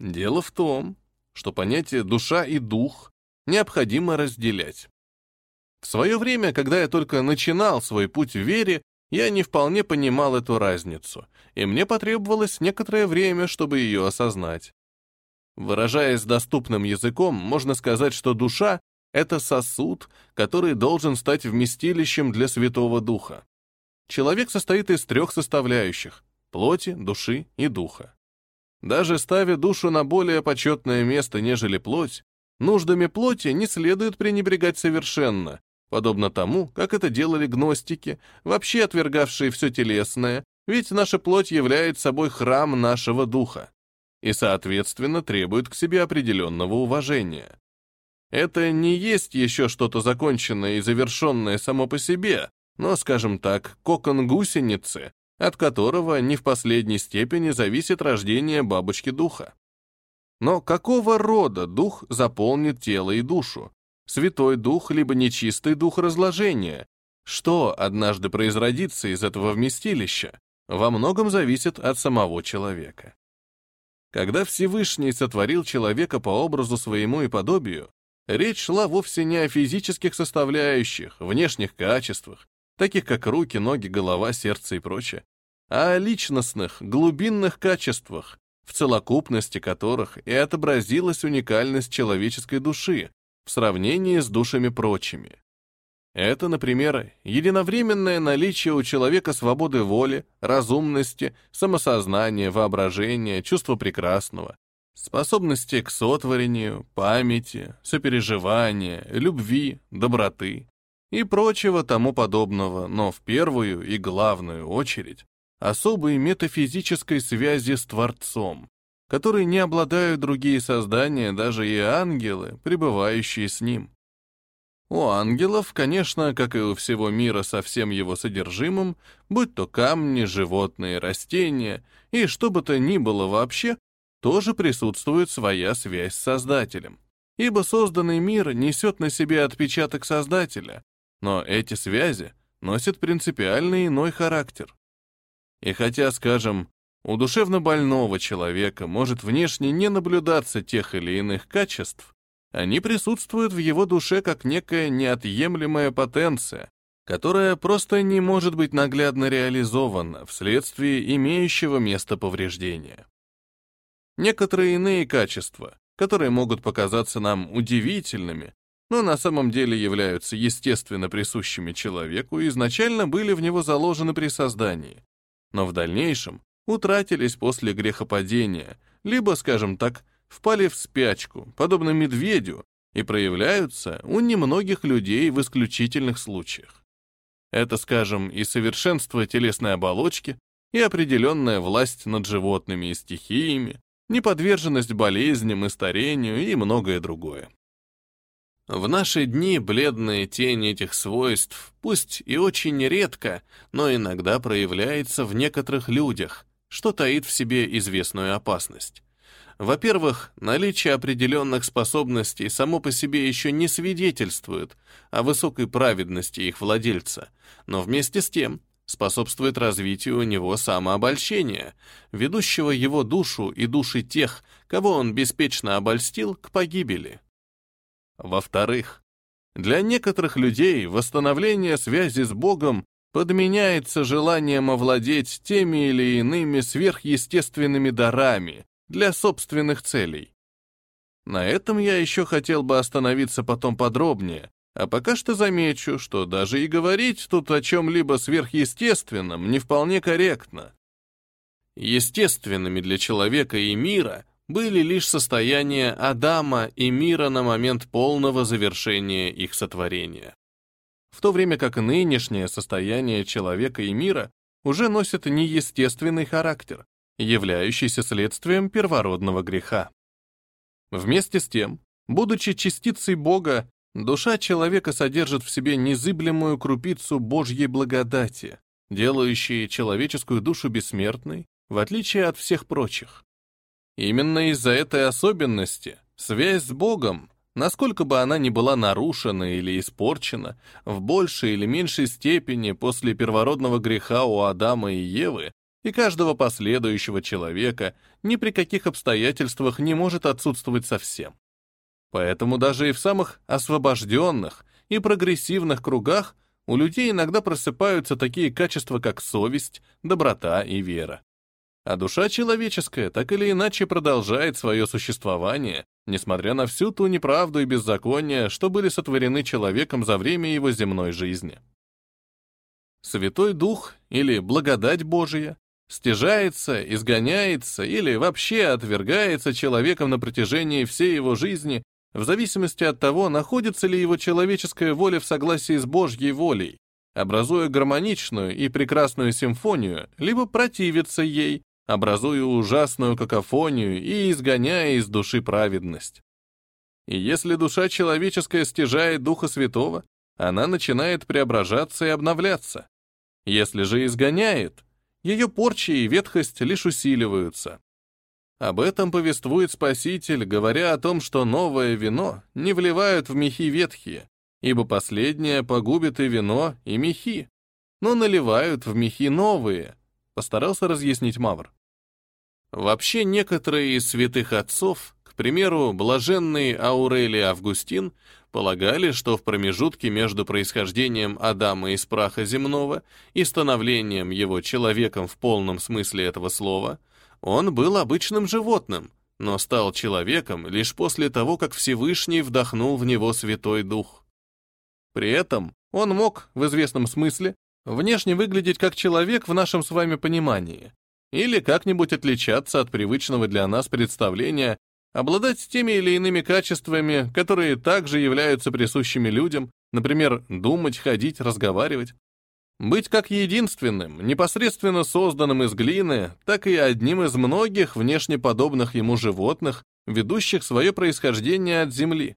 Дело в том, что понятие «душа» и «дух» необходимо разделять. В свое время, когда я только начинал свой путь в вере, я не вполне понимал эту разницу, и мне потребовалось некоторое время, чтобы ее осознать. Выражаясь доступным языком, можно сказать, что душа — это сосуд, который должен стать вместилищем для Святого Духа. Человек состоит из трех составляющих — плоти, души и духа. Даже ставя душу на более почетное место, нежели плоть, нуждами плоти не следует пренебрегать совершенно, подобно тому, как это делали гностики, вообще отвергавшие все телесное, ведь наша плоть является собой храм нашего духа и, соответственно, требует к себе определенного уважения. Это не есть еще что-то законченное и завершенное само по себе, но, скажем так, кокон гусеницы, от которого не в последней степени зависит рождение бабочки духа. Но какого рода дух заполнит тело и душу? Святой дух, либо нечистый дух разложения? Что однажды произродится из этого вместилища, во многом зависит от самого человека. Когда Всевышний сотворил человека по образу своему и подобию, речь шла вовсе не о физических составляющих, внешних качествах, таких как руки, ноги, голова, сердце и прочее, а о личностных, глубинных качествах, в целокупности которых и отобразилась уникальность человеческой души в сравнении с душами прочими. Это, например, единовременное наличие у человека свободы воли, разумности, самосознания, воображения, чувства прекрасного, способности к сотворению, памяти, сопереживания, любви, доброты и прочего тому подобного, но в первую и главную очередь особой метафизической связи с Творцом, которой не обладают другие создания, даже и ангелы, пребывающие с ним. У ангелов, конечно, как и у всего мира со всем его содержимым, будь то камни, животные, растения и что бы то ни было вообще, тоже присутствует своя связь с Создателем. Ибо созданный мир несет на себе отпечаток Создателя, но эти связи носят принципиально иной характер. И хотя, скажем, у душевно больного человека может внешне не наблюдаться тех или иных качеств, они присутствуют в его душе как некая неотъемлемая потенция, которая просто не может быть наглядно реализована вследствие имеющего место повреждения. Некоторые иные качества, которые могут показаться нам удивительными, но на самом деле являются естественно присущими человеку, изначально были в него заложены при создании, но в дальнейшем утратились после грехопадения, либо, скажем так, впали в спячку, подобно медведю, и проявляются у немногих людей в исключительных случаях. Это, скажем, и совершенство телесной оболочки, и определенная власть над животными и стихиями, неподверженность болезням и старению и многое другое. В наши дни бледная тень этих свойств, пусть и очень редко, но иногда проявляется в некоторых людях, что таит в себе известную опасность. Во-первых, наличие определенных способностей само по себе еще не свидетельствует о высокой праведности их владельца, но вместе с тем способствует развитию у него самообольщения, ведущего его душу и души тех, кого он беспечно обольстил, к погибели. Во-вторых, для некоторых людей восстановление связи с Богом подменяется желанием овладеть теми или иными сверхъестественными дарами для собственных целей. На этом я еще хотел бы остановиться потом подробнее, а пока что замечу, что даже и говорить тут о чем-либо сверхъестественном не вполне корректно. Естественными для человека и мира были лишь состояния Адама и мира на момент полного завершения их сотворения. В то время как нынешнее состояние человека и мира уже носит неестественный характер, являющийся следствием первородного греха. Вместе с тем, будучи частицей Бога, душа человека содержит в себе незыблемую крупицу Божьей благодати, делающей человеческую душу бессмертной, в отличие от всех прочих. Именно из-за этой особенности связь с Богом, насколько бы она ни была нарушена или испорчена, в большей или меньшей степени после первородного греха у Адама и Евы, и каждого последующего человека ни при каких обстоятельствах не может отсутствовать совсем. Поэтому даже и в самых освобожденных и прогрессивных кругах у людей иногда просыпаются такие качества, как совесть, доброта и вера. А душа человеческая так или иначе продолжает свое существование, несмотря на всю ту неправду и беззаконие, что были сотворены человеком за время его земной жизни. Святой Дух или благодать Божия стяжается, изгоняется или вообще отвергается человеком на протяжении всей его жизни в зависимости от того, находится ли его человеческая воля в согласии с Божьей волей, образуя гармоничную и прекрасную симфонию, либо противится ей, образуя ужасную какофонию и изгоняя из души праведность. И если душа человеческая стяжает Духа Святого, она начинает преображаться и обновляться. Если же изгоняет, ее порчи и ветхость лишь усиливаются. Об этом повествует Спаситель, говоря о том, что новое вино не вливают в мехи ветхие, ибо последнее погубит и вино, и мехи, но наливают в мехи новые, постарался разъяснить Мавр. Вообще некоторые из святых отцов, к примеру, блаженный Аурелий Августин, полагали, что в промежутке между происхождением Адама из праха земного и становлением его человеком в полном смысле этого слова – он был обычным животным, но стал человеком лишь после того, как Всевышний вдохнул в него Святой Дух. При этом он мог, в известном смысле, внешне выглядеть как человек в нашем с вами понимании, или как-нибудь отличаться от привычного для нас представления, обладать теми или иными качествами, которые также являются присущими людям, например, думать, ходить, разговаривать. Быть как единственным, непосредственно созданным из глины, так и одним из многих внешне подобных ему животных, ведущих свое происхождение от земли.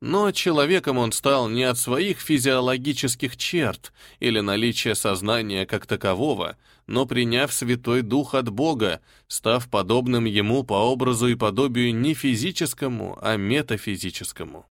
Но человеком он стал не от своих физиологических черт или наличия сознания как такового, но приняв Святой Дух от Бога, став подобным ему по образу и подобию не физическому, а метафизическому.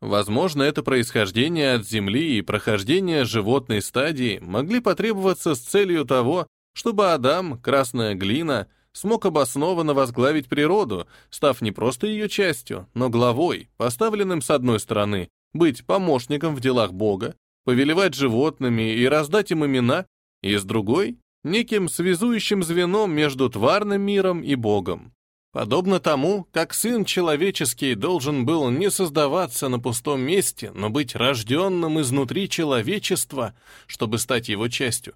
Возможно, это происхождение от Земли и прохождение животной стадии могли потребоваться с целью того, чтобы Адам, красная глина, смог обоснованно возглавить природу, став не просто ее частью, но главой, поставленным с одной стороны, быть помощником в делах Бога, повелевать животными и раздать им имена, и с другой — неким связующим звеном между тварным миром и Богом. Подобно тому, как Сын Человеческий должен был не создаваться на пустом месте, но быть рожденным изнутри человечества, чтобы стать его частью,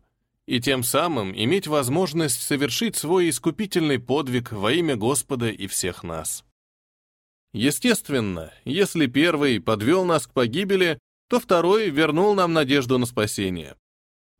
и тем самым иметь возможность совершить свой искупительный подвиг во имя Господа и всех нас. Естественно, если первый подвел нас к погибели, то второй вернул нам надежду на спасение.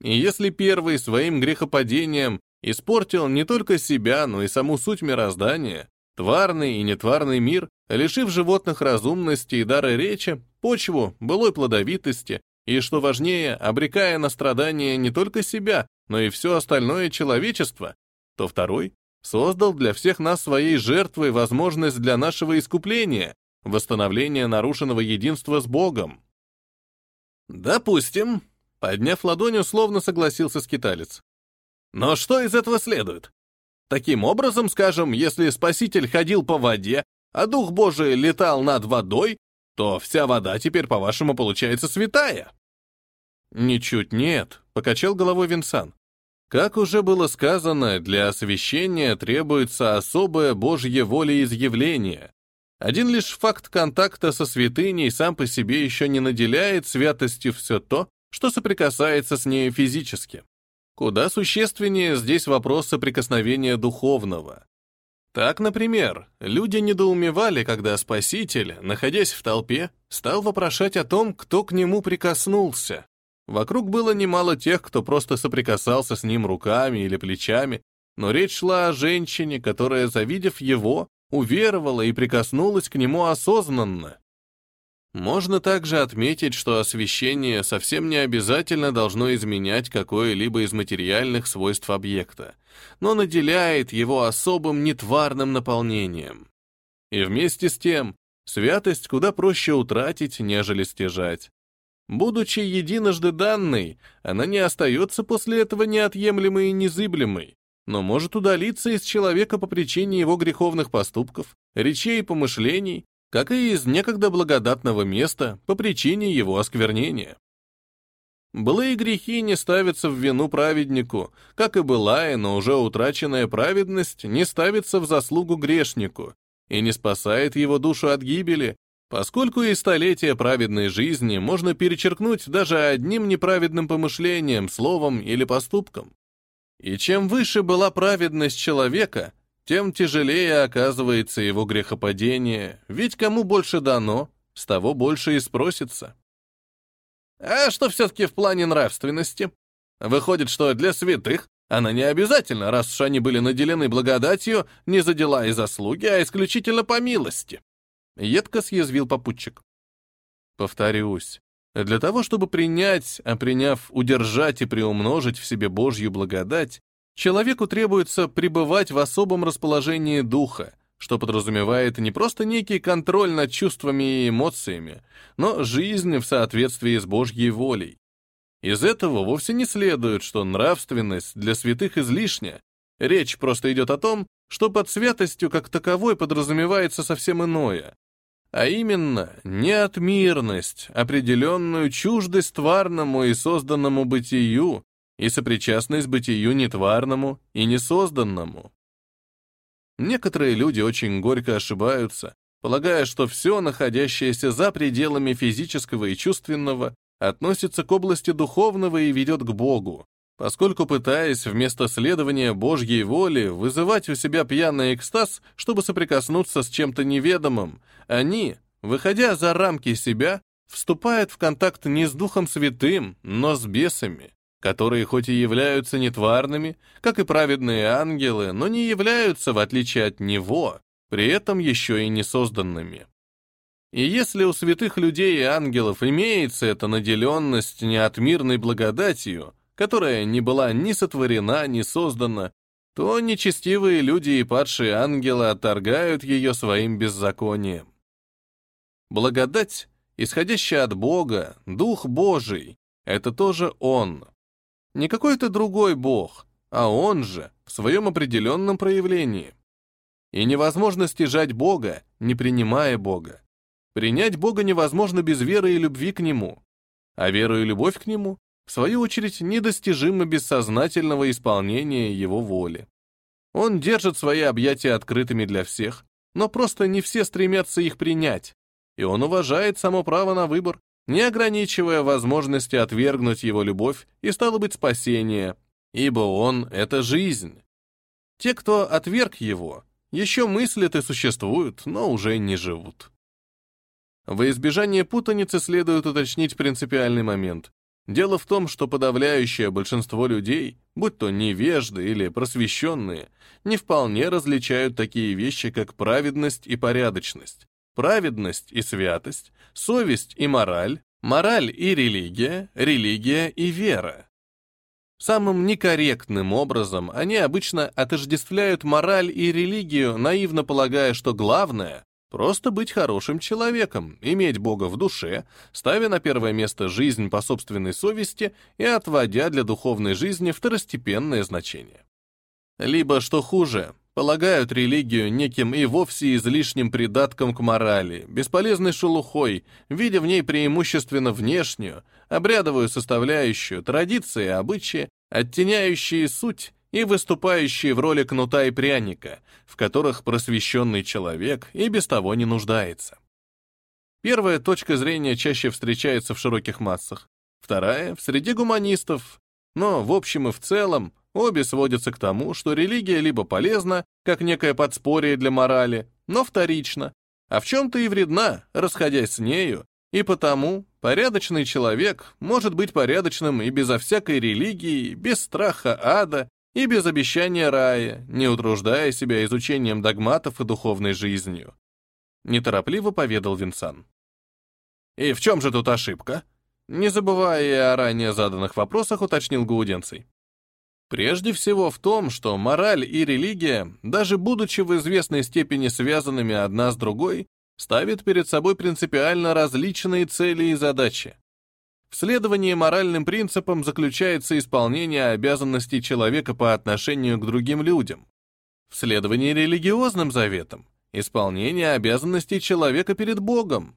И если первый своим грехопадением испортил не только себя, но и саму суть мироздания, тварный и нетварный мир, лишив животных разумности и дара речи, почву, былой плодовитости и, что важнее, обрекая на страдания не только себя, но и все остальное человечество, то второй создал для всех нас своей жертвой возможность для нашего искупления, восстановления нарушенного единства с Богом. Допустим, подняв ладонь, условно согласился скиталец. Но что из этого следует? Таким образом, скажем, если Спаситель ходил по воде, а Дух Божий летал над водой, то вся вода теперь, по-вашему, получается святая? Ничуть нет, покачал головой Винсан. Как уже было сказано, для освящения требуется особое Божье волеизъявление. Один лишь факт контакта со святыней сам по себе еще не наделяет святостью все то, что соприкасается с ней физически. Куда существеннее здесь вопрос соприкосновения духовного. Так, например, люди недоумевали, когда Спаситель, находясь в толпе, стал вопрошать о том, кто к нему прикоснулся. Вокруг было немало тех, кто просто соприкасался с ним руками или плечами, но речь шла о женщине, которая, завидев его, уверовала и прикоснулась к нему осознанно. Можно также отметить, что освещение совсем не обязательно должно изменять какое-либо из материальных свойств объекта, но наделяет его особым нетварным наполнением. И вместе с тем, святость куда проще утратить, нежели стяжать. Будучи единожды данной, она не остается после этого неотъемлемой и незыблемой, но может удалиться из человека по причине его греховных поступков, речей и помышлений, как и из некогда благодатного места по причине его осквернения. Былые грехи не ставятся в вину праведнику, как и былая, но уже утраченная праведность не ставится в заслугу грешнику и не спасает его душу от гибели, поскольку и столетия праведной жизни можно перечеркнуть даже одним неправедным помышлением, словом или поступком. И чем выше была праведность человека, тем тяжелее оказывается его грехопадение, ведь кому больше дано, с того больше и спросится. А что все-таки в плане нравственности? Выходит, что для святых она не обязательно, раз уж они были наделены благодатью не за дела и заслуги, а исключительно по милости. Едко съязвил попутчик. Повторюсь, для того, чтобы принять, а приняв, удержать и приумножить в себе Божью благодать, человеку требуется пребывать в особом расположении духа, что подразумевает не просто некий контроль над чувствами и эмоциями, но жизнь в соответствии с Божьей волей. Из этого вовсе не следует, что нравственность для святых излишня. Речь просто идет о том, что под святостью как таковой подразумевается совсем иное, а именно неотмирность, определенную чуждость тварному и созданному бытию и сопричастность бытию нетварному и несозданному. Некоторые люди очень горько ошибаются, полагая, что все, находящееся за пределами физического и чувственного, относится к области духовного и ведет к Богу, поскольку пытаясь вместо следования Божьей воли вызывать у себя пьяный экстаз, чтобы соприкоснуться с чем-то неведомым, они, выходя за рамки себя, вступают в контакт не с Духом Святым, но с бесами, которые хоть и являются нетварными, как и праведные ангелы, но не являются, в отличие от него, при этом еще и не созданными. И если у святых людей и ангелов имеется эта наделенность неотмирной благодатью, которая не была ни сотворена, ни создана, то нечестивые люди и падшие ангелы отторгают ее своим беззаконием. Благодать, исходящая от Бога, Дух Божий, это тоже Он, не какой-то другой бог, а он же в своем определенном проявлении. И невозможно стяжать Бога, не принимая Бога. Принять Бога невозможно без веры и любви к Нему. А вера и любовь к Нему, в свою очередь, недостижимы без сознательного исполнения Его воли. Он держит свои объятия открытыми для всех, но просто не все стремятся их принять, и он уважает само право на выбор, не ограничивая возможности отвергнуть его любовь и стало быть спасение, ибо он — это жизнь. Те, кто отверг его, еще мыслят и существуют, но уже не живут. Во избежание путаницы следует уточнить принципиальный момент. Дело в том, что подавляющее большинство людей, будь то невежды или просвещенные, не вполне различают такие вещи, как праведность и порядочность, праведность и святость, совесть и мораль, мораль и религия, религия и вера. Самым некорректным образом они обычно отождествляют мораль и религию, наивно полагая, что главное — просто быть хорошим человеком, иметь Бога в душе, ставя на первое место жизнь по собственной совести и отводя для духовной жизни второстепенное значение. Либо, что хуже, полагают религию неким и вовсе излишним придатком к морали, бесполезной шелухой, видя в ней преимущественно внешнюю, обрядовую составляющую, традиции и обычаи, оттеняющие суть и выступающие в роли кнута и пряника, в которых просвещенный человек и без того не нуждается. Первая точка зрения чаще встречается в широких массах, вторая — в среде гуманистов, но в общем и в целом Обе сводятся к тому, что религия либо полезна, как некое подспорье для морали, но вторично, а в чем-то и вредна, расходясь с нею, и потому порядочный человек может быть порядочным и безо всякой религии, без страха ада и без обещания рая, не утруждая себя изучением догматов и духовной жизнью. Неторопливо поведал Винсан. «И в чем же тут ошибка?» Не забывая о ранее заданных вопросах, уточнил Гауденций. Прежде всего в том, что мораль и религия, даже будучи в известной степени связанными одна с другой, ставят перед собой принципиально различные цели и задачи. В моральным принципам заключается исполнение обязанностей человека по отношению к другим людям. В следовании религиозным заветам — исполнение обязанностей человека перед Богом.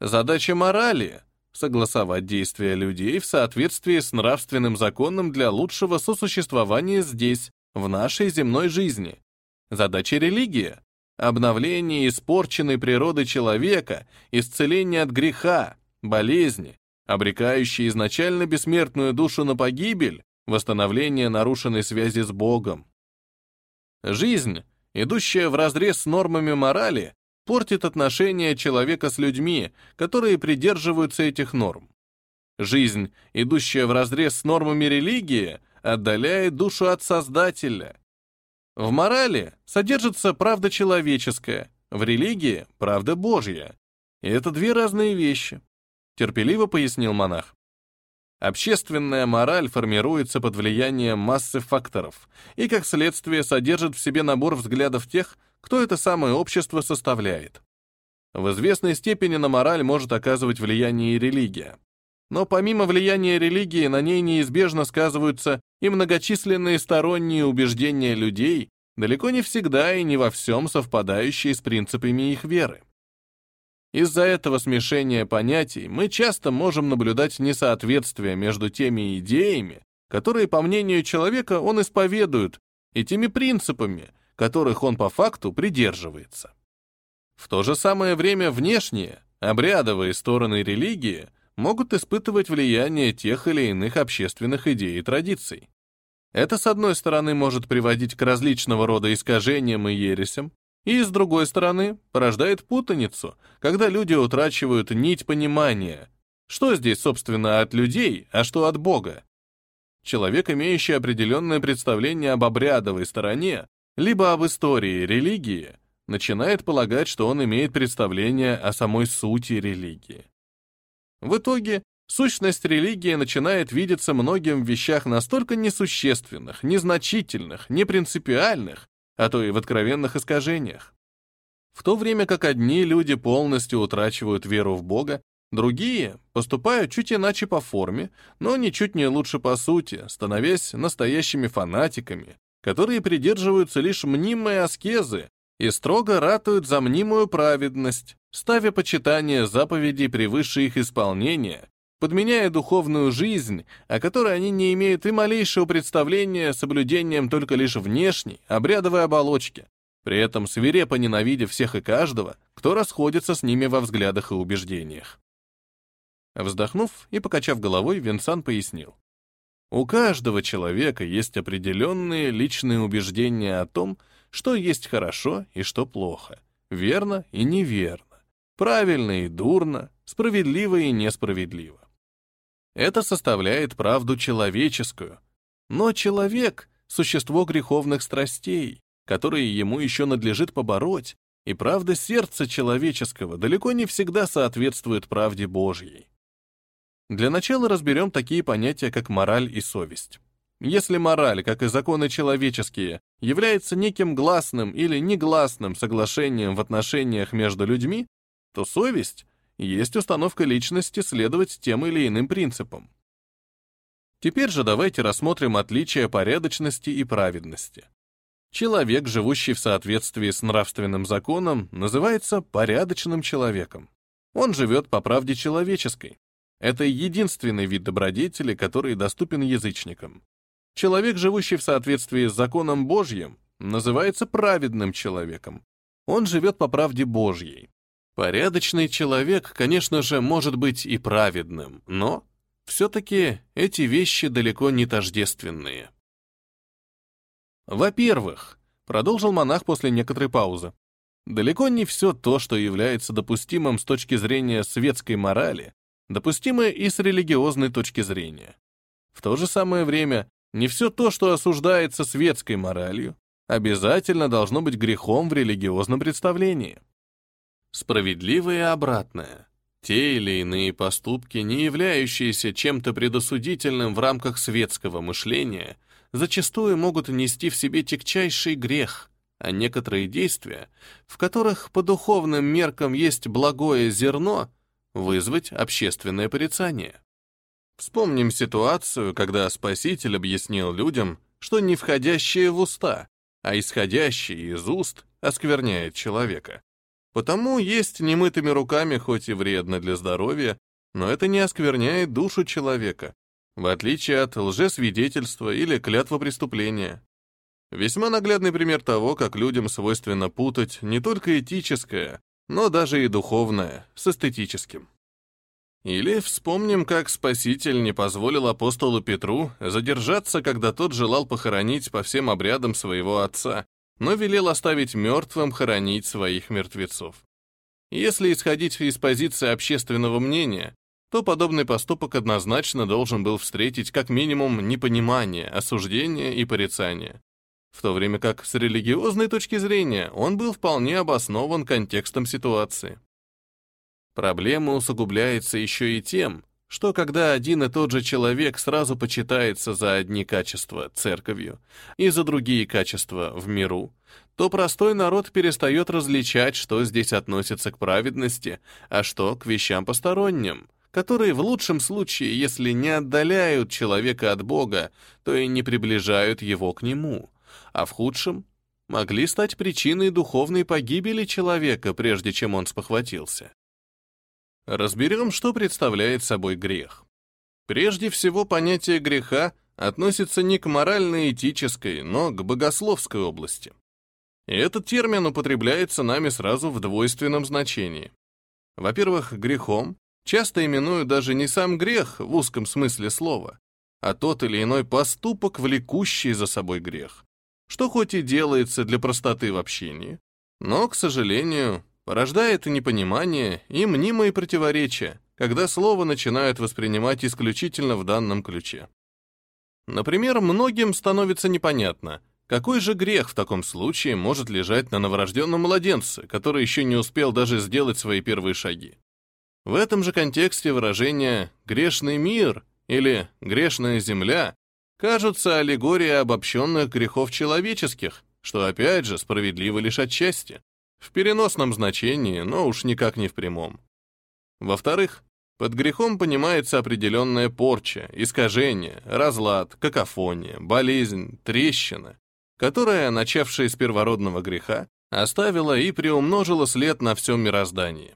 Задача морали — согласовать действия людей в соответствии с нравственным законом для лучшего сосуществования здесь, в нашей земной жизни. Задача религии — обновление испорченной природы человека, исцеление от греха, болезни, обрекающей изначально бессмертную душу на погибель, восстановление нарушенной связи с Богом. Жизнь, идущая вразрез с нормами морали, портит отношения человека с людьми, которые придерживаются этих норм. Жизнь, идущая вразрез с нормами религии, отдаляет душу от Создателя. В морали содержится правда человеческая, в религии — правда Божья. И это две разные вещи терпеливо пояснил монах. Общественная мораль формируется под влиянием массы факторов и, как следствие, содержит в себе набор взглядов тех, кто это самое общество составляет. В известной степени на мораль может оказывать влияние и религия. Но помимо влияния религии, на ней неизбежно сказываются и многочисленные сторонние убеждения людей, далеко не всегда и не во всем совпадающие с принципами их веры. Из-за этого смешения понятий мы часто можем наблюдать несоответствие между теми идеями, которые, по мнению человека, он исповедует, и теми принципами, которых он по факту придерживается. В то же самое время внешние, обрядовые стороны религии могут испытывать влияние тех или иных общественных идей и традиций. Это, с одной стороны, может приводить к различного рода искажениям и ересям, и, с другой стороны, порождает путаницу, когда люди утрачивают нить понимания, что здесь, собственно, от людей, а что от Бога. Человек, имеющий определенное представление об обрядовой стороне, либо об истории религии, начинает полагать, что он имеет представление о самой сути религии. В итоге, сущность религии начинает видеться многим в вещах настолько несущественных, незначительных, непринципиальных, а то и в откровенных искажениях. В то время как одни люди полностью утрачивают веру в Бога, другие поступают чуть иначе по форме, но ничуть не лучше по сути, становясь настоящими фанатиками, которые придерживаются лишь мнимой аскезы и строго ратуют за мнимую праведность, ставя почитание заповедей превыше их исполнения подменяя духовную жизнь, о которой они не имеют и малейшего представления соблюдением только лишь внешней, обрядовой оболочки, при этом свирепо ненавидя всех и каждого, кто расходится с ними во взглядах и убеждениях. Вздохнув и покачав головой, Винсан пояснил. У каждого человека есть определенные личные убеждения о том, что есть хорошо и что плохо, верно и неверно, правильно и дурно, справедливо и несправедливо. Это составляет правду человеческую. Но человек — существо греховных страстей, которые ему еще надлежит побороть, и правда сердца человеческого далеко не всегда соответствует правде Божьей. Для начала разберем такие понятия, как мораль и совесть. Если мораль, как и законы человеческие, является неким гласным или негласным соглашением в отношениях между людьми, то совесть есть установка личности следовать тем или иным принципам. Теперь же давайте рассмотрим отличия порядочности и праведности. Человек, живущий в соответствии с нравственным законом, называется порядочным человеком. Он живет по правде человеческой. Это единственный вид добродетели, который доступен язычникам. Человек, живущий в соответствии с законом Божьим, называется праведным человеком. Он живет по правде Божьей. Порядочный человек, конечно же, может быть и праведным, но все-таки эти вещи далеко не тождественные. Во-первых, продолжил монах после некоторой паузы, далеко не все то, что является допустимым с точки зрения светской морали, допустимо и с религиозной точки зрения. В то же самое время, не все то, что осуждается светской моралью, обязательно должно быть грехом в религиозном представлении. Справедливое и обратное. Те или иные поступки, не являющиеся чем-то предосудительным в рамках светского мышления, зачастую могут нести в себе тягчайший грех, а некоторые действия, в которых по духовным меркам есть благое зерно, вызвать общественное порицание. Вспомним ситуацию, когда Спаситель объяснил людям, что не входящее в уста, а исходящее из уст оскверняет человека. Потому есть немытыми руками хоть и вредно для здоровья, но это не оскверняет душу человека, в отличие от лжесвидетельства или клятва преступления. Весьма наглядный пример того, как людям свойственно путать не только этическое, но даже и духовное с эстетическим. Или вспомним, как Спаситель не позволил апостолу Петру задержаться, когда тот желал похоронить по всем обрядам своего отца, но велел оставить мертвым хоронить своих мертвецов. Если исходить из позиции общественного мнения, то подобный поступок однозначно должен был встретить как минимум непонимание, осуждение и порицание. В то время как с религиозной точки зрения он был вполне обоснован контекстом ситуации. Проблема усугубляется еще и тем, что когда один и тот же человек сразу почитается за одни качества церковью и за другие качества в миру, то простой народ перестает различать, что здесь относится к праведности, а что к вещам посторонним, которые в лучшем случае, если не отдаляют человека от Бога, то и не приближают его к нему, а в худшем могли стать причиной духовной погибели человека, прежде чем он спохватился. Разберем, что представляет собой грех. Прежде всего, понятие греха относится не к морально-этической, но к богословской области. И этот термин употребляется нами сразу в двойственном значении. Во-первых, грехом часто именуют даже не сам грех в узком смысле слова, а тот или иной поступок, влекущий за собой грех, что хоть и делается для простоты в общении, но, к сожалению, порождает непонимание и мнимые противоречия, когда слово начинают воспринимать исключительно в данном ключе. Например, многим становится непонятно, какой же грех в таком случае может лежать на новорожденном младенце, который еще не успел даже сделать свои первые шаги. В этом же контексте выражения «грешный мир» или «грешная земля» кажутся аллегорией обобщенных грехов человеческих, что опять же справедливо лишь отчасти. В переносном значении, но уж никак не в прямом. Во-вторых, под грехом понимается определенная порча, искажение, разлад, какофония, болезнь, трещина, которая, начавшая с первородного греха, оставила и приумножила след на всем мироздании.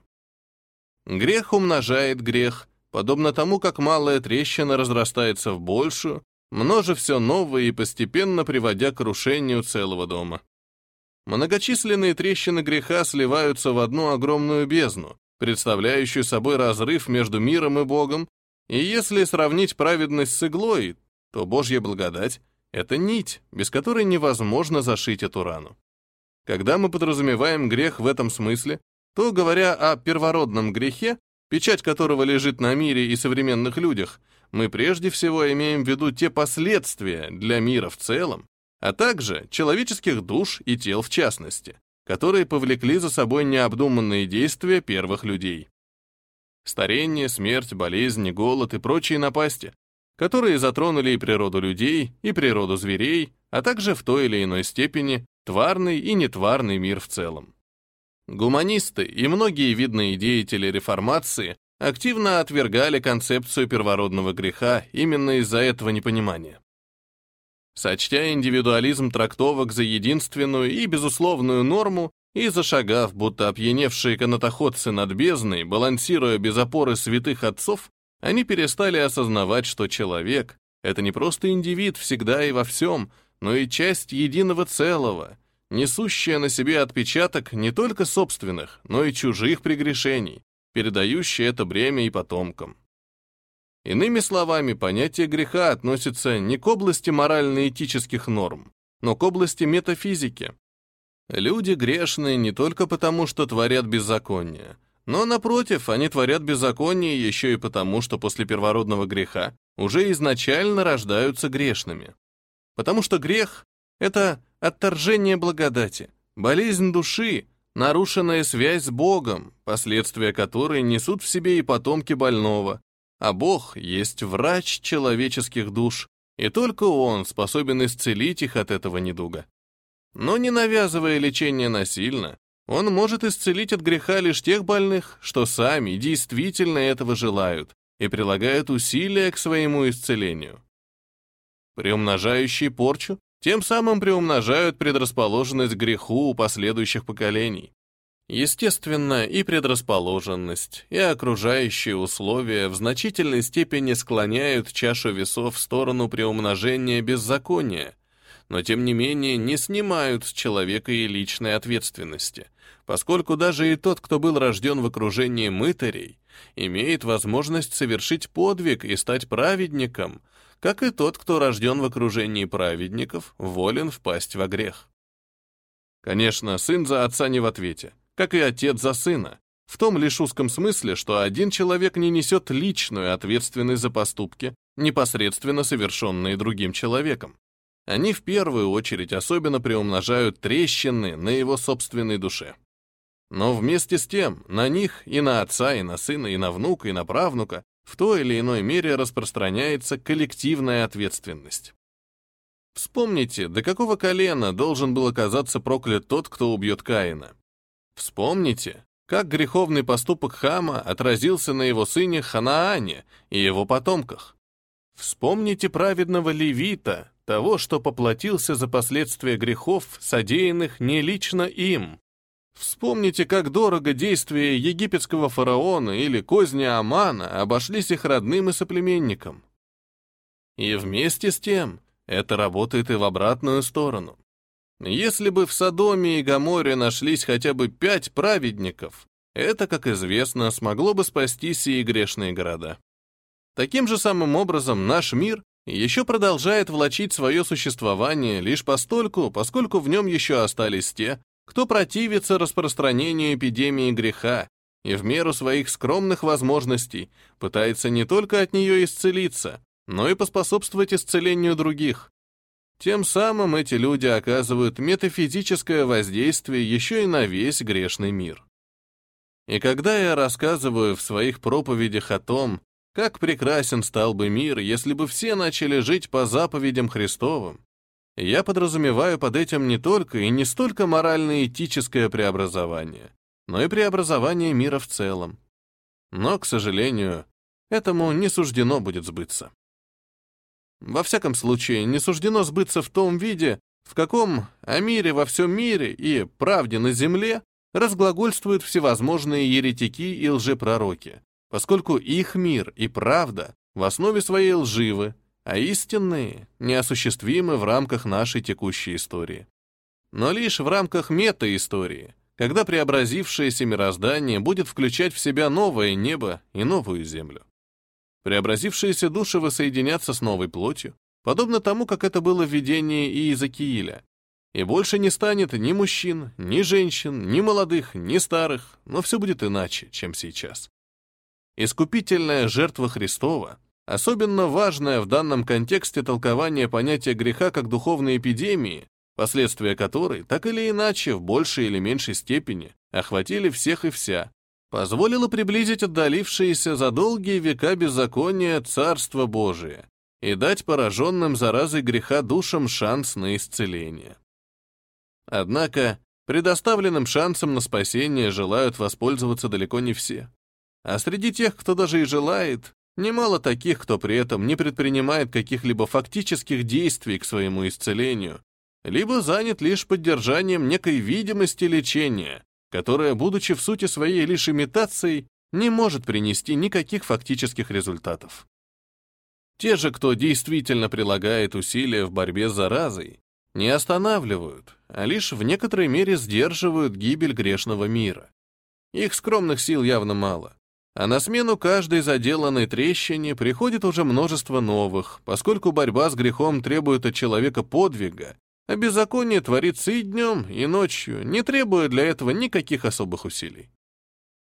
Грех умножает грех, подобно тому, как малая трещина разрастается в большую, множа все новое и постепенно приводя к крушению целого дома. Многочисленные трещины греха сливаются в одну огромную бездну, представляющую собой разрыв между миром и Богом, и если сравнить праведность с иглой, то Божья благодать — это нить, без которой невозможно зашить эту рану. Когда мы подразумеваем грех в этом смысле, то, говоря о первородном грехе, печать которого лежит на мире и современных людях, мы прежде всего имеем в виду те последствия для мира в целом, а также человеческих душ и тел в частности, которые повлекли за собой необдуманные действия первых людей. Старение, смерть, болезни, голод и прочие напасти, которые затронули и природу людей, и природу зверей, а также в той или иной степени тварный и нетварный мир в целом. Гуманисты и многие видные деятели реформации активно отвергали концепцию первородного греха именно из-за этого непонимания. Сочтя индивидуализм трактовок за единственную и безусловную норму и зашагав, будто опьяневшие канатоходцы над бездной, балансируя без опоры святых отцов, они перестали осознавать, что человек — это не просто индивид всегда и во всем, но и часть единого целого, несущая на себе отпечаток не только собственных, но и чужих прегрешений, передающая это бремя и потомкам. Иными словами, понятие греха относится не к области морально-этических норм, но к области метафизики. Люди грешные не только потому, что творят беззаконие, но, напротив, они творят беззаконие еще и потому, что после первородного греха уже изначально рождаются грешными. Потому что грех — это отторжение благодати, болезнь души, нарушенная связь с Богом, последствия которой несут в себе и потомки больного, а Бог есть врач человеческих душ, и только Он способен исцелить их от этого недуга. Но не навязывая лечение насильно, Он может исцелить от греха лишь тех больных, что сами действительно этого желают, и прилагают усилия к своему исцелению. Приумножающие порчу тем самым приумножают предрасположенность к греху у последующих поколений. Естественно, и предрасположенность, и окружающие условия в значительной степени склоняют чашу весов в сторону приумножения беззакония, но тем не менее не снимают с человека и личной ответственности, поскольку даже и тот, кто был рожден в окружении мытарей, имеет возможность совершить подвиг и стать праведником, как и тот, кто рожден в окружении праведников, волен впасть во грех. Конечно, сын за отца не в ответе, как и отец за сына, в том лишь узком смысле, что один человек не несет личную ответственность за поступки, непосредственно совершенные другим человеком. Они в первую очередь особенно приумножают трещины на его собственной душе. Но вместе с тем на них и на отца, и на сына, и на внука, и на правнука в той или иной мере распространяется коллективная ответственность. Вспомните, до какого колена должен был оказаться проклят тот, кто убьет Каина. Вспомните, как греховный поступок Хама отразился на его сыне Ханаане и его потомках. Вспомните праведного Левита, того, что поплатился за последствия грехов, содеянных не лично им. Вспомните, как дорого действия египетского фараона или козни Амана обошлись их родным и соплеменникам. И вместе с тем это работает и в обратную сторону. Если бы в Содоме и Гоморе нашлись хотя бы пять праведников, это, как известно, смогло бы спасти сии грешные города. Таким же самым образом наш мир еще продолжает влачить свое существование лишь постольку, поскольку в нем еще остались те, кто противится распространению эпидемии греха и в меру своих скромных возможностей пытается не только от нее исцелиться, но и поспособствовать исцелению других. Тем самым эти люди оказывают метафизическое воздействие еще и на весь грешный мир. И когда я рассказываю в своих проповедях о том, как прекрасен стал бы мир, если бы все начали жить по заповедям Христовым? Я подразумеваю под этим не только и не столько морально-этическое преобразование, но и преобразование мира в целом. Но, к сожалению, этому не суждено будет сбыться. Во всяком случае, не суждено сбыться в том виде, в каком о мире во всем мире и правде на земле разглагольствуют всевозможные еретики и лжепророки, поскольку их мир и правда в основе своей лживы, а истинные неосуществимы в рамках нашей текущей истории. Но лишь в рамках мета-истории, когда преобразившееся мироздание будет включать в себя новое небо и новую землю. Преобразившиеся души воссоединятся с новой плотью, подобно тому, как это было в видении Иезекииля, и больше не станет ни мужчин, ни женщин, ни молодых, ни старых, но все будет иначе, чем сейчас. Искупительная жертва Христова, особенно важное в данном контексте толкование понятия греха как духовной эпидемии, последствия которой, так или иначе, в большей или меньшей степени, охватили всех и вся, позволило приблизить отдалившиеся за долгие века беззакония Царство Божие и дать пораженным заразой греха душам шанс на исцеление. Однако, предоставленным шансом на спасение желают воспользоваться далеко не все. А среди тех, кто даже и желает, немало таких, кто при этом не предпринимает каких-либо фактических действий к своему исцелению, либо занят лишь поддержанием некой видимости лечения, которая, будучи в сути своей лишь имитацией, не может принести никаких фактических результатов. Те же, кто действительно прилагает усилия в борьбе с заразой, не останавливают, а лишь в некоторой мере сдерживают гибель грешного мира. Их скромных сил явно мало. А на смену каждой заделанной трещине приходит уже множество новых, поскольку борьба с грехом требует от человека подвига, а беззаконие творится и днем, и ночью, не требуя для этого никаких особых усилий.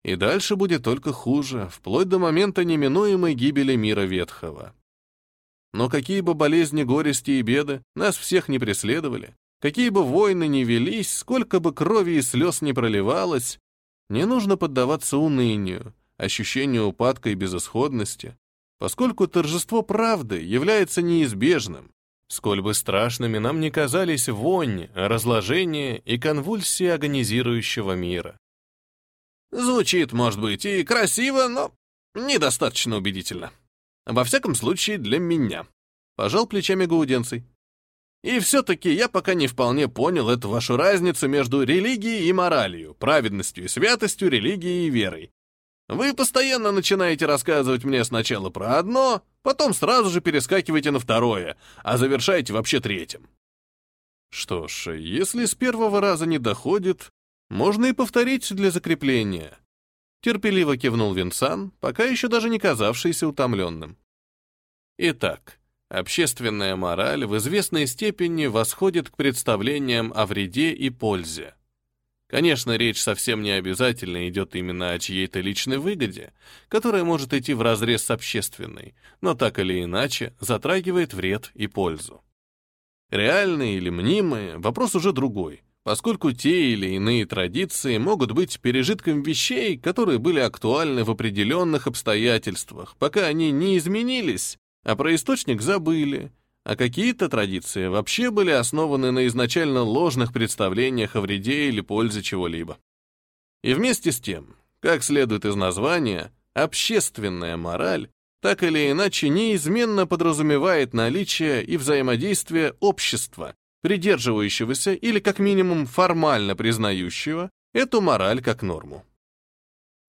И дальше будет только хуже, вплоть до момента неминуемой гибели мира ветхого. Но какие бы болезни, горести и беды нас всех не преследовали, какие бы войны ни велись, сколько бы крови и слез не проливалось, не нужно поддаваться унынию, ощущение упадка и безысходности, поскольку торжество правды является неизбежным, сколь бы страшными нам не казались вонь, разложение и конвульсии агонизирующего мира. Звучит, может быть, и красиво, но Недостаточно убедительно. Во всяком случае, для меня. Пожал плечами Гауденций. И все-таки я пока не вполне понял эту вашу разницу между религией и моралью, праведностью и святостью, религией и верой. Вы постоянно начинаете рассказывать мне сначала про одно, потом сразу же перескакиваете на второе, а завершаете вообще третьим. Что ж, если с первого раза не доходит, можно и повторить для закрепления. Терпеливо кивнул Винсан, пока еще даже не казавшийся утомленным. Итак, Общественная мораль в известной степени восходит к представлениям о вреде и пользе. Конечно, речь совсем не обязательно идет именно о чьей-то личной выгоде, которая может идти вразрез с общественной, но так или иначе затрагивает вред и пользу. Реальные или мнимые – вопрос уже другой, поскольку те или иные традиции могут быть пережитком вещей, которые были актуальны в определенных обстоятельствах, пока они не изменились а про источник забыли, а какие-то традиции вообще были основаны на изначально ложных представлениях о вреде или пользе чего-либо. И вместе с тем, как следует из названия, общественная мораль так или иначе неизменно подразумевает наличие и взаимодействие общества, придерживающегося или как минимум формально признающего эту мораль как норму.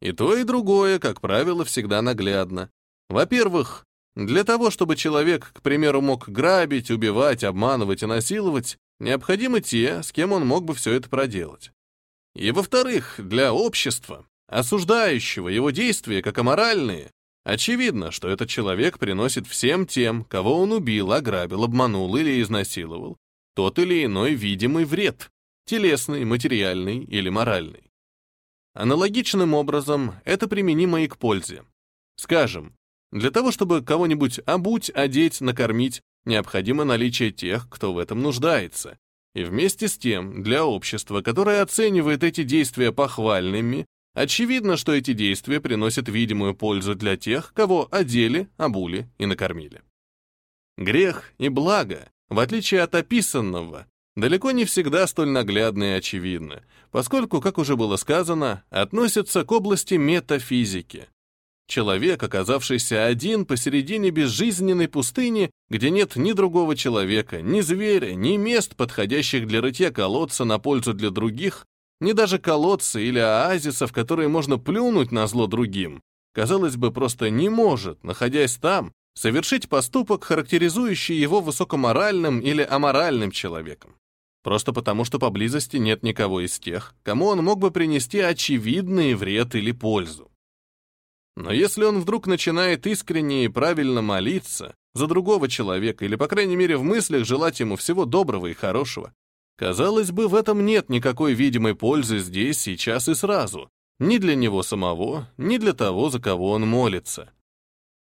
И то, и другое, как правило, всегда наглядно. Во-первых, для того, чтобы человек, к примеру, мог грабить, убивать, обманывать и насиловать, необходимы те, с кем он мог бы все это проделать. И во-вторых, для общества, осуждающего его действия как аморальные, очевидно, что этот человек приносит всем тем, кого он убил, ограбил, обманул или изнасиловал, тот или иной видимый вред, телесный, материальный или моральный. Аналогичным образом это применимо и к пользе. Скажем, для того, чтобы кого-нибудь обуть, одеть, накормить, необходимо наличие тех, кто в этом нуждается. И вместе с тем, для общества, которое оценивает эти действия похвальными, очевидно, что эти действия приносят видимую пользу для тех, кого одели, обули и накормили. Грех и благо, в отличие от описанного, далеко не всегда столь наглядны и очевидны, поскольку, как уже было сказано, относятся к области метафизики, Человек, оказавшийся один посередине безжизненной пустыни, где нет ни другого человека, ни зверя, ни мест, подходящих для рытья колодца на пользу для других, ни даже колодца или оазисов, которые можно плюнуть на зло другим, казалось бы, просто не может, находясь там, совершить поступок, характеризующий его высокоморальным или аморальным человеком. Просто потому, что поблизости нет никого из тех, кому он мог бы принести очевидный вред или пользу. Но если он вдруг начинает искренне и правильно молиться за другого человека или, по крайней мере, в мыслях желать ему всего доброго и хорошего, казалось бы, в этом нет никакой видимой пользы здесь, сейчас и сразу, ни для него самого, ни для того, за кого он молится.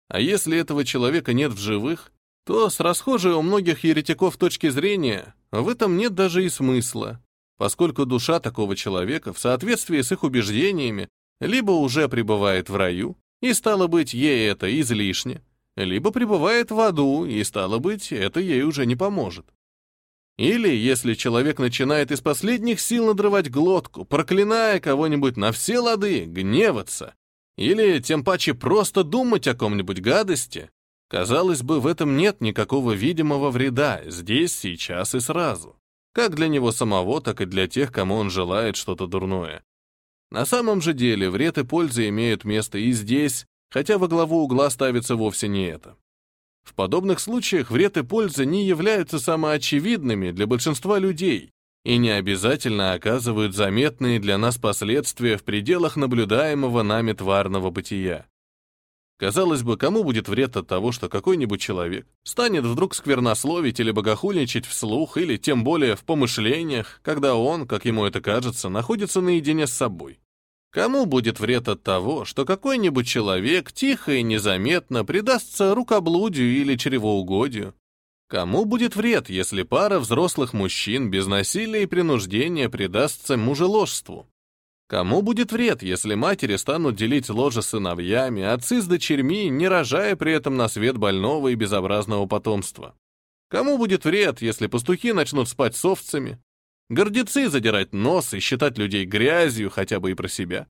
А если этого человека нет в живых, то с расхожей у многих еретиков точки зрения в этом нет даже и смысла, поскольку душа такого человека в соответствии с их убеждениями либо уже пребывает в раю, и стало быть, ей это излишне, либо пребывает в аду, и стало быть, это ей уже не поможет. Или, если человек начинает из последних сил надрывать глотку, проклиная кого-нибудь на все лады, гневаться, или тем паче просто думать о ком-нибудь гадости, казалось бы, в этом нет никакого видимого вреда здесь, сейчас и сразу, как для него самого, так и для тех, кому он желает что-то дурное. На самом же деле вред и польза имеют место и здесь, хотя во главу угла ставится вовсе не это. В подобных случаях вред и польза не являются самоочевидными для большинства людей и не обязательно оказывают заметные для нас последствия в пределах наблюдаемого нами тварного бытия. Казалось бы, кому будет вред от того, что какой-нибудь человек станет вдруг сквернословить или богохульничать вслух, или тем более в помышлениях, когда он, как ему это кажется, находится наедине с собой? Кому будет вред от того, что какой-нибудь человек тихо и незаметно предастся рукоблудию или чревоугодию? Кому будет вред, если пара взрослых мужчин без насилия и принуждения предастся мужеложству? Кому будет вред, если матери станут делить ложе с сыновьями, отцы с дочерьми, не рожая при этом на свет больного и безобразного потомства? Кому будет вред, если пастухи начнут спать с овцами? Гордецы задирать нос и считать людей грязью хотя бы и про себя?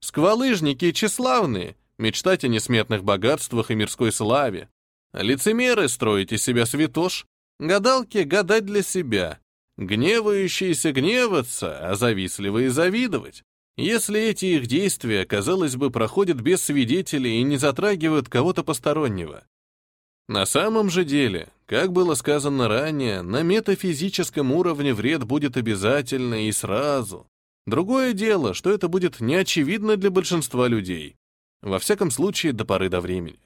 Сквалыжники тщеславные мечтать о несметных богатствах и мирской славе. Лицемеры строить из себя святош, гадалки гадать для себя, гневающиеся гневаться, а завистливые завидовать. Если эти их действия, казалось бы, проходят без свидетелей и не затрагивают кого-то постороннего. На самом же деле, как было сказано ранее, на метафизическом уровне вред будет обязательно и сразу. Другое дело, что это будет неочевидно для большинства людей. Во всяком случае, до поры до времени.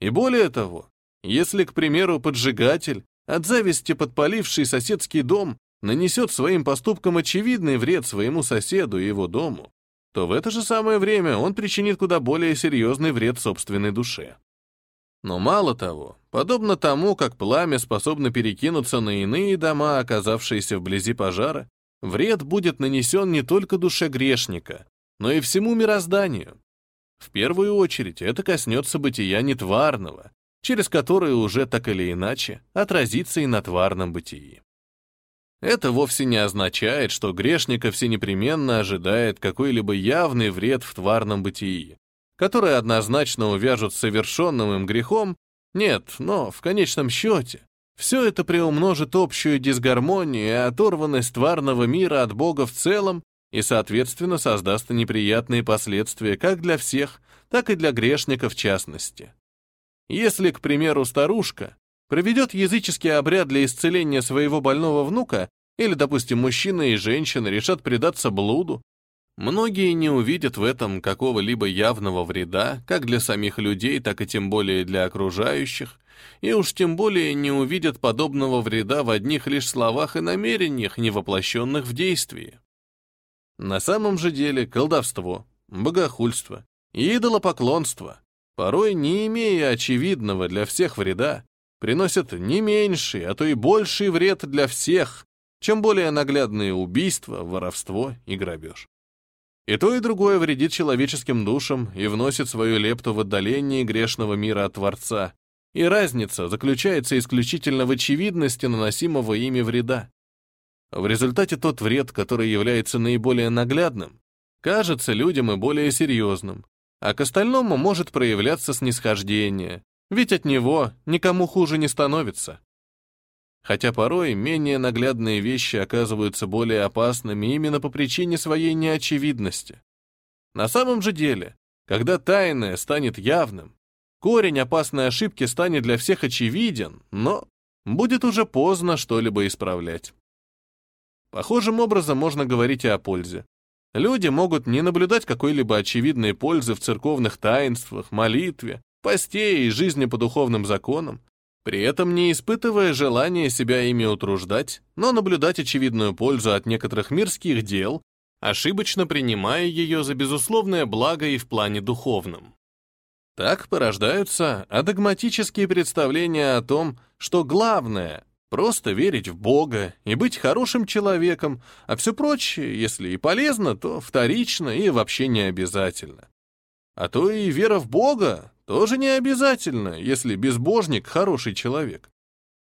И более того, если, к примеру, поджигатель, от зависти подпаливший соседский дом, нанесет своим поступкам очевидный вред своему соседу и его дому, то в это же самое время он причинит куда более серьезный вред собственной душе. Но мало того, подобно тому, как пламя способно перекинуться на иные дома, оказавшиеся вблизи пожара, вред будет нанесен не только душе грешника, но и всему мирозданию. В первую очередь это коснется бытия нетварного, через которое уже так или иначе отразится и на тварном бытии. Это вовсе не означает, что грешника всенепременно ожидает какой-либо явный вред в тварном бытии которые однозначно увяжут с совершенным им грехом, нет, но в конечном счете все это приумножит общую дисгармонию и оторванность тварного мира от Бога в целом и, соответственно, создаст неприятные последствия как для всех, так и для грешников в частности. Если, к примеру, старушка проведет языческий обряд для исцеления своего больного внука, или, допустим, мужчина и женщина решат предаться блуду, Многие не увидят в этом какого-либо явного вреда, как для самих людей, так и тем более для окружающих, и уж тем более не увидят подобного вреда в одних лишь словах и намерениях, не воплощенных в действии. На самом же деле колдовство, богохульство идолопоклонство, порой не имея очевидного для всех вреда, приносят не меньший, а то и больший вред для всех, чем более наглядные убийства, воровство и грабеж. И то, и другое вредит человеческим душам и вносит свою лепту в отдаление грешного мира от Творца. И разница заключается исключительно в очевидности наносимого ими вреда. В результате тот вред, который является наиболее наглядным, кажется людям и более серьезным, а к остальному может проявляться снисхождение, ведь от него никому хуже не становится хотя порой менее наглядные вещи оказываются более опасными именно по причине своей неочевидности. На самом же деле, когда тайное станет явным, корень опасной ошибки станет для всех очевиден, но будет уже поздно что-либо исправлять. Похожим образом можно говорить и о пользе. Люди могут не наблюдать какой-либо очевидной пользы в церковных таинствах, молитве, посте и жизни по духовным законам, при этом не испытывая желания себя ими утруждать, но наблюдать очевидную пользу от некоторых мирских дел, ошибочно принимая ее за безусловное благо и в плане духовном. Так порождаются адогматические представления о том, что главное — просто верить в Бога и быть хорошим человеком, а все прочее, если и полезно, то вторично и вообще не обязательно. А то и вера в Бога тоже не обязательно, если безбожник — хороший человек.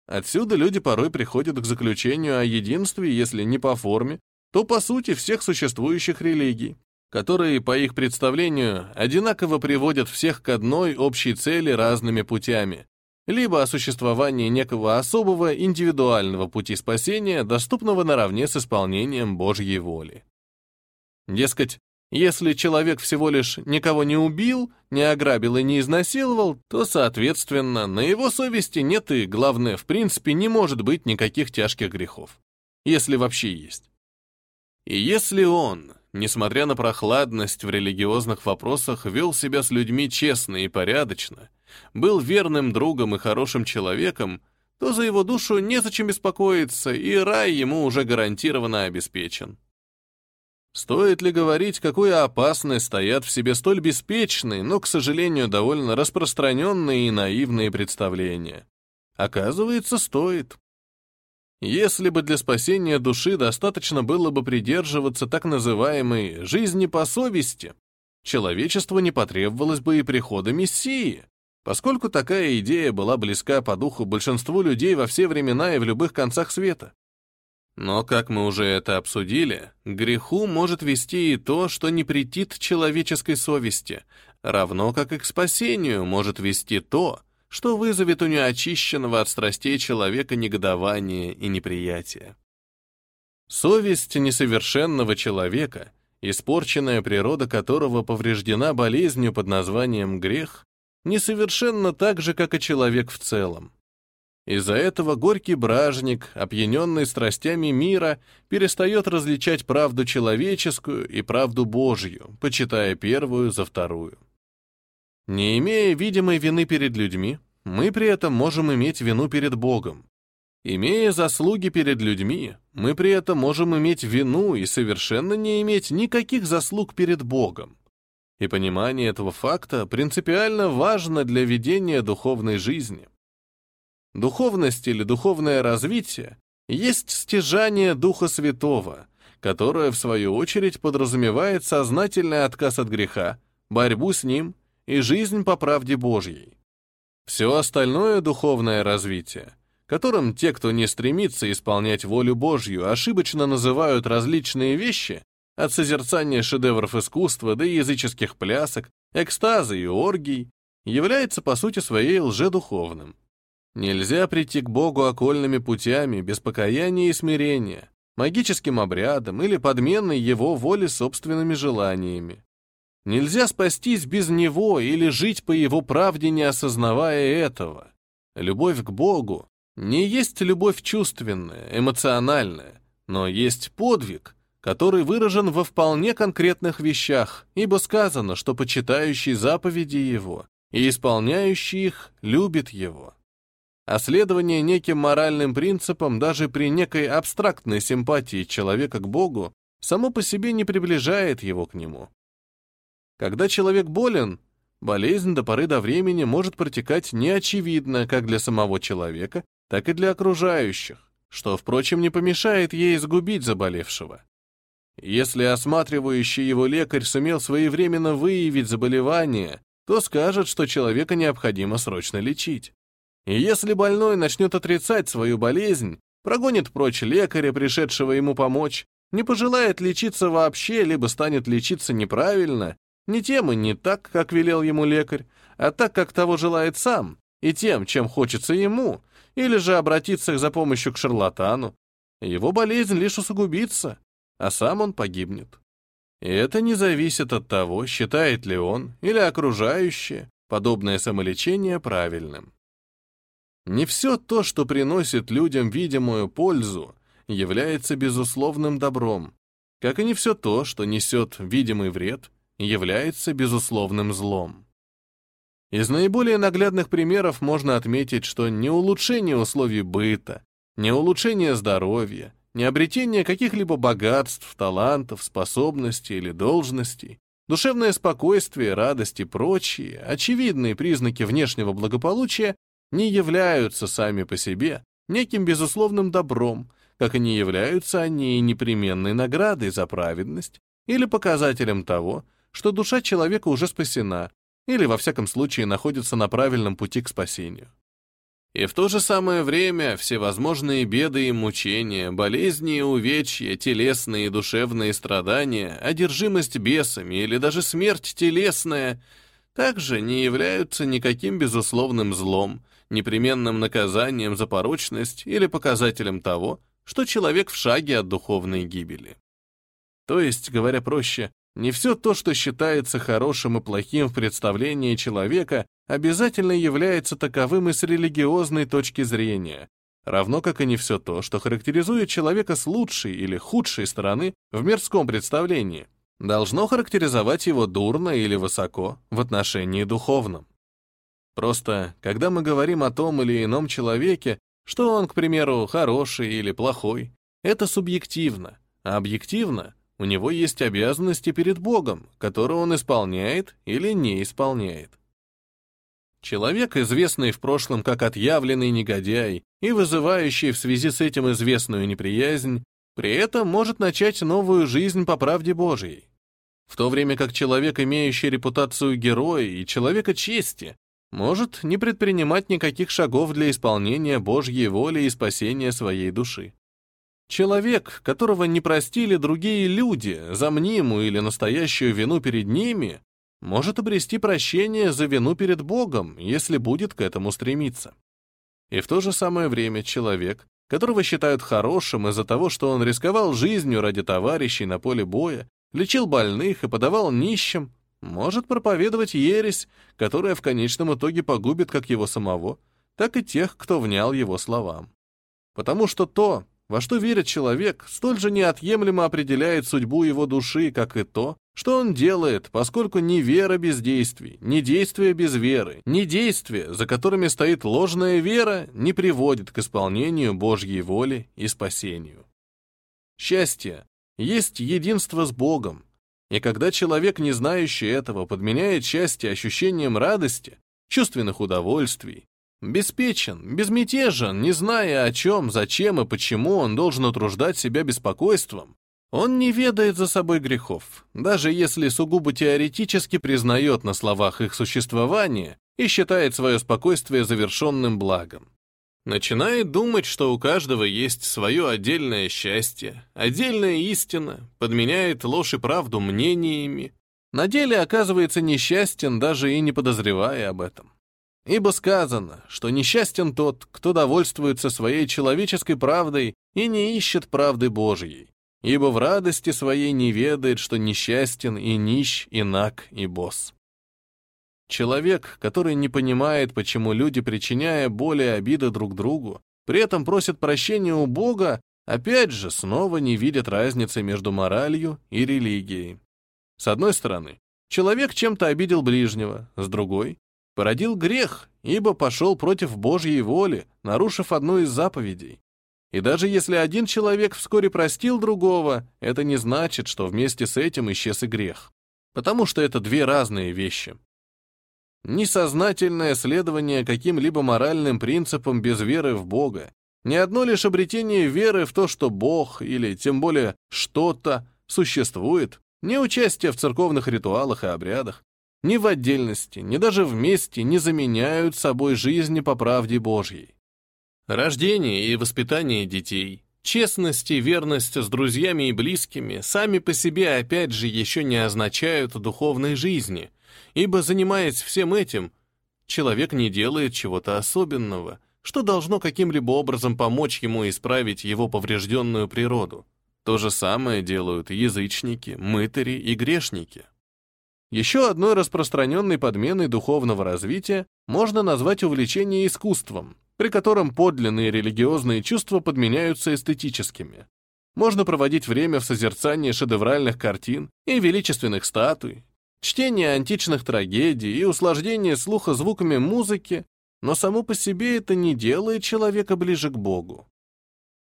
Отсюда люди порой приходят к заключению о единстве, если не по форме, то по сути всех существующих религий, которые, по их представлению, одинаково приводят всех к одной общей цели разными путями, либо о существовании некого особого индивидуального пути спасения, доступного наравне с исполнением Божьей воли. Дескать, если человек всего лишь никого не убил, не ограбил и не изнасиловал, то, соответственно, на его совести нет и, главное, в принципе, не может быть никаких тяжких грехов. Если вообще есть. И если он, несмотря на прохладность в религиозных вопросах, вел себя с людьми честно и порядочно, был верным другом и хорошим человеком, то за его душу незачем беспокоиться, и рай ему уже гарантированно обеспечен. Стоит ли говорить, какую опасность стоят в себе столь беспечные, но, к сожалению, довольно распространенные и наивные представления? Оказывается, стоит. Если бы для спасения души достаточно было бы придерживаться так называемой «жизни по совести», человечеству не потребовалось бы и прихода Мессии, поскольку такая идея была близка по духу большинству людей во все времена и в любых концах света. Но, как мы уже это обсудили, к греху может вести и то, что не претит человеческой совести, равно как и к спасению может вести то, что вызовет у неочищенного от страстей человека негодование и неприятие. Совесть несовершенного человека, испорченная природа которого повреждена болезнью под названием грех, несовершенна так же, как и человек в целом. Из-за этого горький бражник, опьяненный страстями мира, перестает различать правду человеческую и правду Божью, почитая первую за вторую. Не имея видимой вины перед людьми, мы при этом можем иметь вину перед Богом, Имея заслуги перед людьми, мы при этом можем иметь вину и совершенно не иметь никаких заслуг перед Богом. И понимание этого факта принципиально важно для ведения духовной жизни. Духовность или духовное развитие есть стяжание Духа Святого, которое, в свою очередь, подразумевает сознательный отказ от греха, борьбу с ним и жизнь по правде Божьей. Все остальное духовное развитие которым те, кто не стремится исполнять волю Божью, ошибочно называют различные вещи, от созерцания шедевров искусства до языческих плясок, экстаза и оргий, является по сути своей лжедуховным. Нельзя прийти к Богу окольными путями, без покаяния и смирения, магическим обрядом или подменной Его воли собственными желаниями. Нельзя спастись без Него или жить по Его правде, не осознавая этого. Любовь к Богу не есть любовь чувственная, эмоциональная, но есть подвиг, который выражен во вполне конкретных вещах, ибо сказано, что почитающий заповеди Его и исполняющий их любит Его. А следование неким моральным принципам даже при некой абстрактной симпатии человека к Богу само по себе не приближает его к Нему. Когда человек болен, болезнь до поры до времени может протекать неочевидно как для самого человека, так и для окружающих, что, впрочем, не помешает ей сгубить заболевшего. Если осматривающий его лекарь сумел своевременно выявить заболевание, то скажет, что человека необходимо срочно лечить. И если больной начнет отрицать свою болезнь, прогонит прочь лекаря, пришедшего ему помочь, не пожелает лечиться вообще, либо станет лечиться неправильно, не тем и не так, как велел ему лекарь, а так, как того желает сам, и тем, чем хочется ему, или же обратиться за помощью к шарлатану. Его болезнь лишь усугубится, а сам он погибнет. И это не зависит от того, считает ли он или окружающие подобное самолечение правильным. Не все то, что приносит людям видимую пользу, является безусловным добром, как и не все то, что несет видимый вред, является безусловным злом. Из наиболее наглядных примеров можно отметить, что не улучшение условий быта, не улучшение здоровья, не обретение каких-либо богатств, талантов, способностей или должностей, душевное спокойствие, радость и прочие, очевидные признаки внешнего благополучия не являются сами по себе неким безусловным добром, как и не являются они непременной наградой за праведность или показателем того, что душа человека уже спасена, или, во всяком случае, находится на правильном пути к спасению. И в то же самое время всевозможные беды и мучения, болезни и увечья, телесные и душевные страдания, одержимость бесами или даже смерть телесная также не являются никаким безусловным злом, непременным наказанием за порочность или показателем того, что человек в шаге от духовной гибели. То есть, говоря проще, не все то, что считается хорошим и плохим в представлении человека, обязательно является таковым и с религиозной точки зрения, равно как и не все то, что характеризует человека с лучшей или худшей стороны в мирском представлении, должно характеризовать его дурно или высоко в отношении духовном. Просто, когда мы говорим о том или ином человеке, что он, к примеру, хороший или плохой, это субъективно, а объективно у него есть обязанности перед Богом, которые он исполняет или не исполняет. Человек, известный в прошлом как отъявленный негодяй и вызывающий в связи с этим известную неприязнь, при этом может начать новую жизнь по правде Божьей. В то время как человек, имеющий репутацию героя и человека чести, может не предпринимать никаких шагов для исполнения Божьей воли и спасения своей души. Человек, которого не простили другие люди за мнимую или настоящую вину перед ними, может обрести прощение за вину перед Богом, если будет к этому стремиться. И в то же самое время человек, которого считают хорошим из-за того, что он рисковал жизнью ради товарищей на поле боя, лечил больных и подавал нищим, может проповедовать ересь, которая в конечном итоге погубит как его самого, так и тех, кто внял его словам. Потому что то, во что верит человек, столь же неотъемлемо определяет судьбу его души, как и то, что он делает, поскольку ни вера без действий, ни действия без веры, ни действия, за которыми стоит ложная вера, не приводит к исполнению Божьей воли и спасению. Счастье есть единство с Богом, и когда человек, не знающий этого, подменяет счастье ощущением радости, чувственных удовольствий, Беспечен, безмятежен, не зная о чем, зачем и почему он должен утруждать себя беспокойством. Он не ведает за собой грехов, даже если сугубо теоретически признает на словах их существование и считает свое спокойствие завершенным благом. Начинает думать, что у каждого есть свое отдельное счастье, отдельная истина, подменяет ложь и правду мнениями. На деле оказывается несчастен, даже и не подозревая об этом. Ибо сказано, что несчастен тот, кто довольствуется своей человеческой правдой и не ищет правды Божьей, ибо в радости своей не ведает, что несчастен и нищ, и наг, и босс. Человек, который не понимает, почему люди, причиняя боли и обиды друг другу, при этом просят прощения у Бога, опять же снова не видит разницы между моралью и религией. С одной стороны, человек чем-то обидел ближнего, с другой породил грех, ибо пошел против Божьей воли, нарушив одну из заповедей. И даже если один человек вскоре простил другого, это не значит, что вместе с этим исчез и грех. Потому что это две разные вещи. Несознательное следование каким-либо моральным принципам без веры в Бога, не одно лишь обретение веры в то, что Бог, или тем более что-то, существует, не участие в церковных ритуалах и обрядах, ни в отдельности, ни даже вместе не заменяют собой жизни по правде Божьей. Рождение и воспитание детей, честность и верность с друзьями и близкими сами по себе опять же еще не означают духовной жизни, ибо, занимаясь всем этим, человек не делает чего-то особенного, что должно каким-либо образом помочь ему исправить его поврежденную природу. То же самое делают язычники, мытари и грешники. Еще одной распространенной подменой духовного развития можно назвать увлечение искусством, при котором подлинные религиозные чувства подменяются эстетическими. Можно проводить время в созерцании шедевральных картин и величественных статуй, чтение античных трагедий и услаждение слуха звуками музыки, но само по себе это не делает человека ближе к Богу.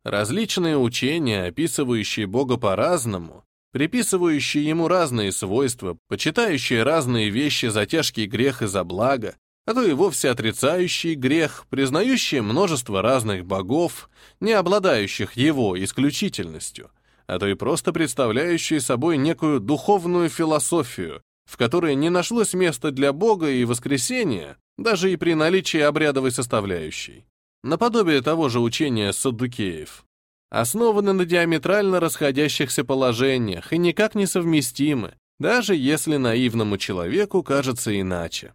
Различные учения, описывающие Бога по-разному, приписывающие ему разные свойства, почитающие разные вещи за тяжкий грех и за благо, а то и вовсе отрицающие грех, признающие множество разных богов, не обладающих его исключительностью, а то и просто представляющие собой некую духовную философию, в которой не нашлось места для Бога и воскресения, даже и при наличии обрядовой составляющей. Наподобие того же учения саддукеев основаны на диаметрально расходящихся положениях и никак не совместимы, даже если наивному человеку кажется иначе.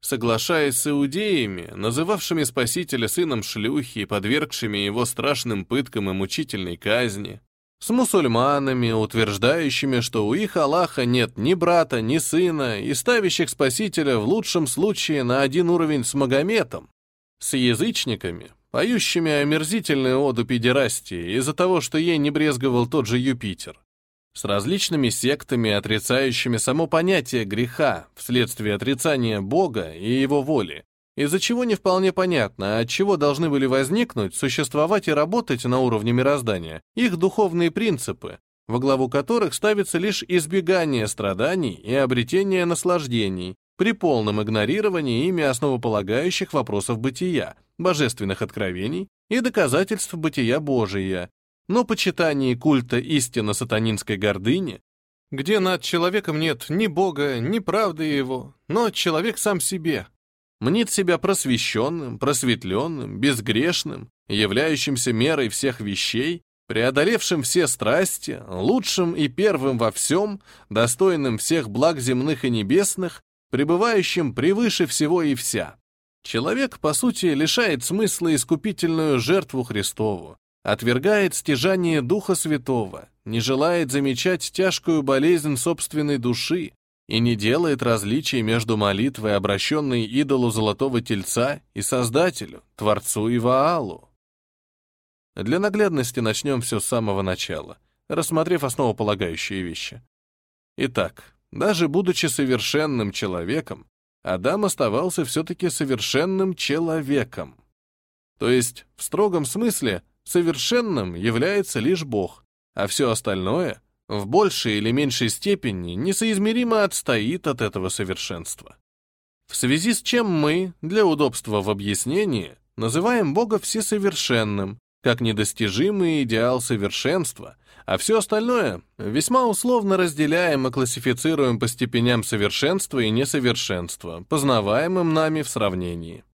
Соглашаясь с иудеями, называвшими Спасителя сыном шлюхи и подвергшими его страшным пыткам и мучительной казни, с мусульманами, утверждающими, что у их Аллаха нет ни брата, ни сына, и ставящих Спасителя в лучшем случае на один уровень с Магометом, с язычниками, поющими омерзительную оду педерастии из-за того, что ей не брезговал тот же Юпитер, с различными сектами, отрицающими само понятие греха вследствие отрицания Бога и его воли, из-за чего не вполне понятно, от чего должны были возникнуть, существовать и работать на уровне мироздания их духовные принципы, во главу которых ставится лишь избегание страданий и обретение наслаждений, при полном игнорировании ими основополагающих вопросов бытия, божественных откровений и доказательств бытия Божия, но почитании культа истинно сатанинской гордыни, где над человеком нет ни Бога, ни правды его, но человек сам себе, мнит себя просвещенным, просветленным, безгрешным, являющимся мерой всех вещей преодолевшим все страсти, лучшим и первым во всем, достойным всех благ земных и небесных, пребывающим превыше всего и вся. Человек, по сути, лишает смысла искупительную жертву Христову, отвергает стяжание Духа Святого, не желает замечать тяжкую болезнь собственной души и не делает различий между молитвой, обращенной идолу Золотого Тельца, и Создателю, Творцу и Ваалу. Для наглядности начнем все с самого начала, рассмотрев основополагающие вещи. Итак, даже будучи совершенным человеком, Адам оставался все-таки совершенным человеком. То есть, в строгом смысле, совершенным является лишь Бог, а все остальное в большей или меньшей степени несоизмеримо отстоит от этого совершенства. В связи с чем мы, для удобства в объяснении, называем Бога всесовершенным, как недостижимый идеал совершенства, а все остальное весьма условно разделяем и классифицируем по степеням совершенства и несовершенства, познаваемым нами в сравнении.